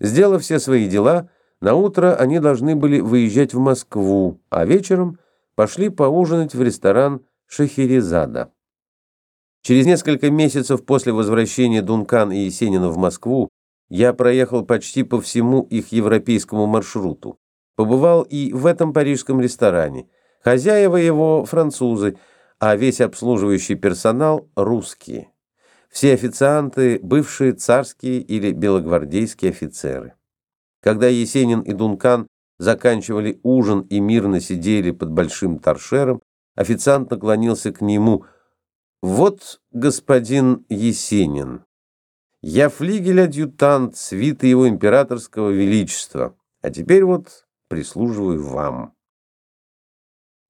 Сделав все свои дела, на утро они должны были выезжать в Москву, а вечером пошли поужинать в ресторан Шахерезада. Через несколько месяцев после возвращения Дункан и Есенина в Москву я проехал почти по всему их европейскому маршруту. Побывал и в этом парижском ресторане. Хозяева его французы, а весь обслуживающий персонал русские. Все официанты – бывшие царские или белогвардейские офицеры. Когда Есенин и Дункан заканчивали ужин и мирно сидели под большим торшером, официант наклонился к нему. «Вот господин Есенин. Я флигель-адъютант свиты его императорского величества, а теперь вот прислуживаю вам».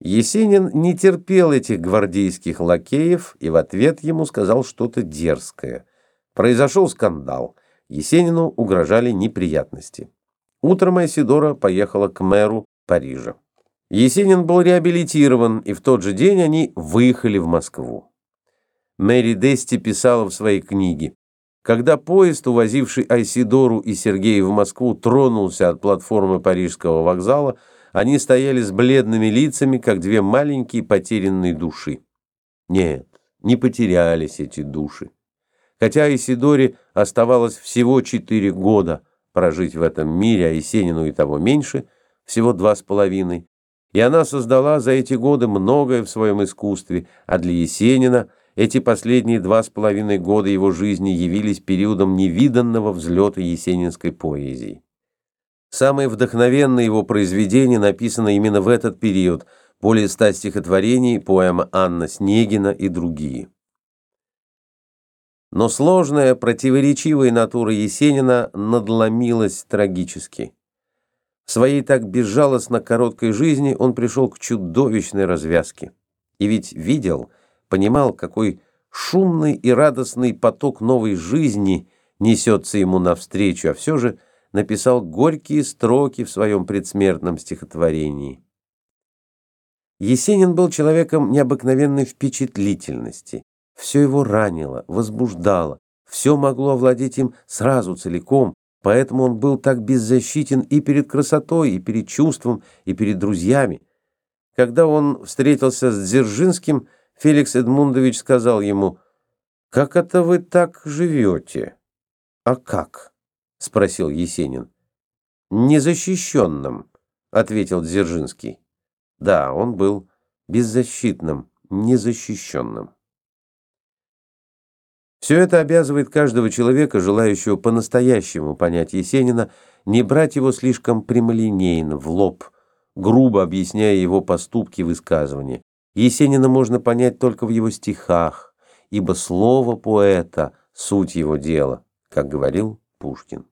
Есенин не терпел этих гвардейских лакеев и в ответ ему сказал что-то дерзкое. Произошел скандал. Есенину угрожали неприятности. Утром Айсидора поехала к мэру Парижа. Есенин был реабилитирован, и в тот же день они выехали в Москву. Мэри Дести писала в своей книге, когда поезд, увозивший Айсидору и Сергея в Москву, тронулся от платформы Парижского вокзала, они стояли с бледными лицами, как две маленькие потерянные души. Нет, не потерялись эти души. Хотя Исидоре оставалось всего четыре года прожить в этом мире, а Есенину и того меньше, всего два с половиной, и она создала за эти годы многое в своем искусстве, а для Есенина эти последние два с половиной года его жизни явились периодом невиданного взлета есенинской поэзии. Самые вдохновенные его произведения написаны именно в этот период, более ста стихотворений, поэма Анна Снегина и другие. Но сложная, противоречивая натура Есенина надломилась трагически. В своей так безжалостно короткой жизни он пришел к чудовищной развязке. И ведь видел, понимал, какой шумный и радостный поток новой жизни несется ему навстречу, а все же – написал горькие строки в своем предсмертном стихотворении. Есенин был человеком необыкновенной впечатлительности. Все его ранило, возбуждало, все могло овладеть им сразу целиком, поэтому он был так беззащитен и перед красотой, и перед чувством, и перед друзьями. Когда он встретился с Дзержинским, Феликс Эдмундович сказал ему, «Как это вы так живете?» «А как?» — спросил Есенин. «Незащищенным», — ответил Дзержинский. Да, он был беззащитным, незащищенным. Все это обязывает каждого человека, желающего по-настоящему понять Есенина, не брать его слишком прямолинейно, в лоб, грубо объясняя его поступки и высказывания. Есенина можно понять только в его стихах, ибо слово поэта — суть его дела, как говорил Пушкин.